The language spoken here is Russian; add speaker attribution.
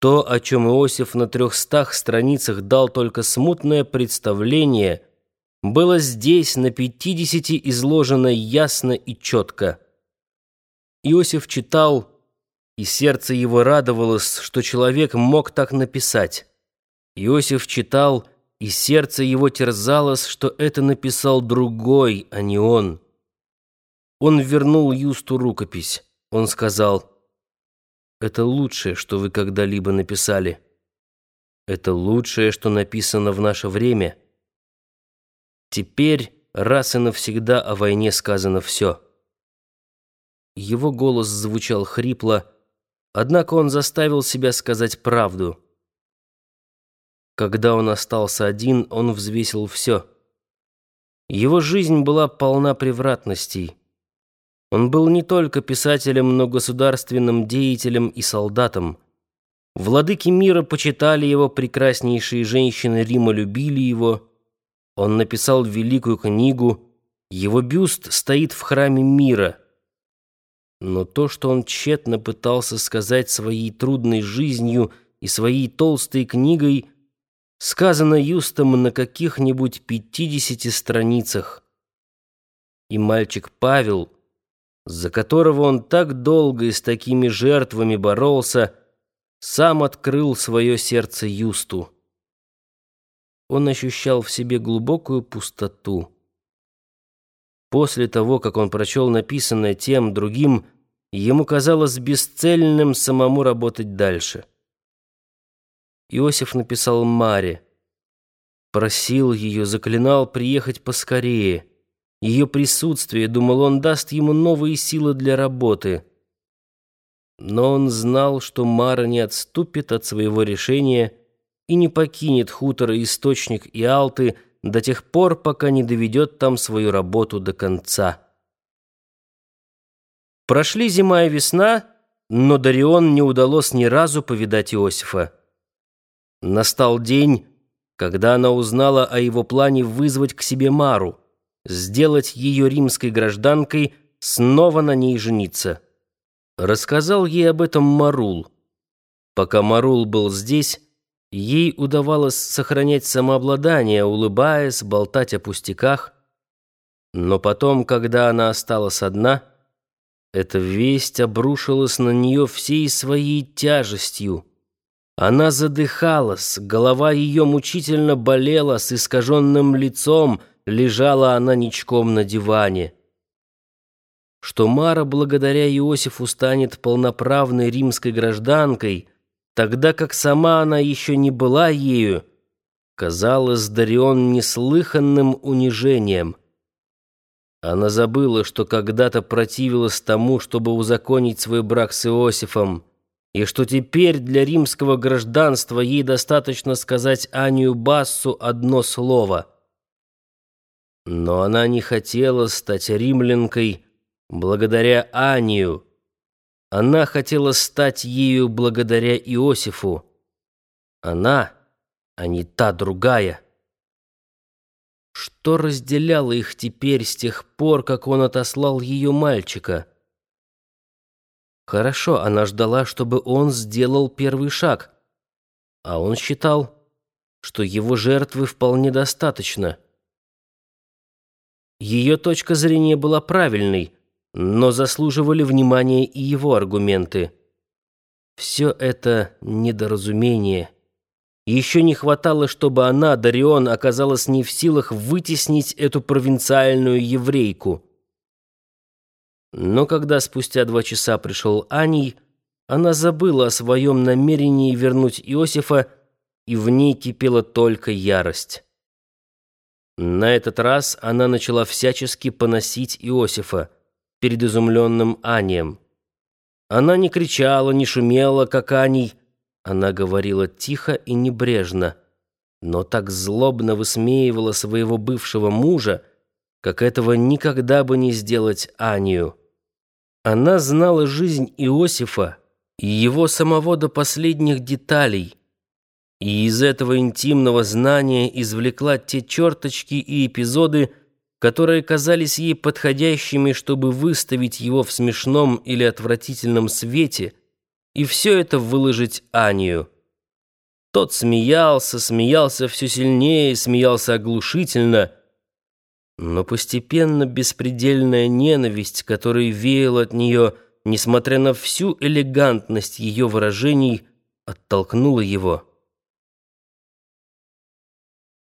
Speaker 1: То, о чем Иосиф на трехстах страницах дал только смутное представление, было здесь на пятидесяти изложено ясно и четко. Иосиф читал, и сердце его радовалось, что человек мог так написать. Иосиф читал, и сердце его терзалось, что это написал другой, а не он. Он вернул Юсту рукопись. Он сказал... Это лучшее, что вы когда-либо написали. Это лучшее, что написано в наше время. Теперь раз и навсегда о войне сказано все. Его голос звучал хрипло, однако он заставил себя сказать правду. Когда он остался один, он взвесил все. Его жизнь была полна превратностей. Он был не только писателем, но государственным деятелем и солдатом. Владыки мира почитали его, прекраснейшие женщины Рима любили его. Он написал великую книгу, его бюст стоит в храме мира. Но то, что он тщетно пытался сказать своей трудной жизнью и своей толстой книгой, сказано Юстом на каких-нибудь пятидесяти страницах. И мальчик Павел — за которого он так долго и с такими жертвами боролся, сам открыл свое сердце Юсту. Он ощущал в себе глубокую пустоту. После того, как он прочел написанное тем другим, ему казалось бесцельным самому работать дальше. Иосиф написал Маре, просил ее, заклинал приехать поскорее — ее присутствие, думал он, даст ему новые силы для работы. Но он знал, что Мара не отступит от своего решения и не покинет хутора Источник и Алты до тех пор, пока не доведет там свою работу до конца. Прошли зима и весна, но Дарион не удалось ни разу повидать Иосифа. Настал день, когда она узнала о его плане вызвать к себе Мару сделать ее римской гражданкой, снова на ней жениться. Рассказал ей об этом Марул. Пока Марул был здесь, ей удавалось сохранять самообладание, улыбаясь, болтать о пустяках. Но потом, когда она осталась одна, эта весть обрушилась на нее всей своей тяжестью. Она задыхалась, голова ее мучительно болела с искаженным лицом, лежала она ничком на диване. Что Мара благодаря Иосифу станет полноправной римской гражданкой, тогда как сама она еще не была ею, казалось Дарион неслыханным унижением. Она забыла, что когда-то противилась тому, чтобы узаконить свой брак с Иосифом, и что теперь для римского гражданства ей достаточно сказать Анию Бассу одно слово — но она не хотела стать римлянкой благодаря Анию. Она хотела стать ею благодаря Иосифу. Она, а не та другая. Что разделяло их теперь с тех пор, как он отослал ее мальчика? Хорошо, она ждала, чтобы он сделал первый шаг, а он считал, что его жертвы вполне достаточно — ее точка зрения была правильной, но заслуживали внимания и его аргументы. Все это недоразумение. Еще не хватало, чтобы она, Дарион, оказалась не в силах вытеснить эту провинциальную еврейку. Но когда спустя два часа пришел Аний, она забыла о своем намерении вернуть Иосифа, и в ней кипела только ярость. На этот раз она начала всячески поносить Иосифа перед изумленным Анием. Она не кричала, не шумела, как Аний. Она говорила тихо и небрежно, но так злобно высмеивала своего бывшего мужа, как этого никогда бы не сделать Анию. Она знала жизнь Иосифа и его самого до последних деталей – и из этого интимного знания извлекла те черточки и эпизоды, которые казались ей подходящими, чтобы выставить его в смешном или отвратительном свете и все это выложить Анию. Тот смеялся, смеялся все сильнее, смеялся оглушительно, но постепенно беспредельная ненависть, которая веяла от нее, несмотря на всю элегантность ее выражений, оттолкнула его.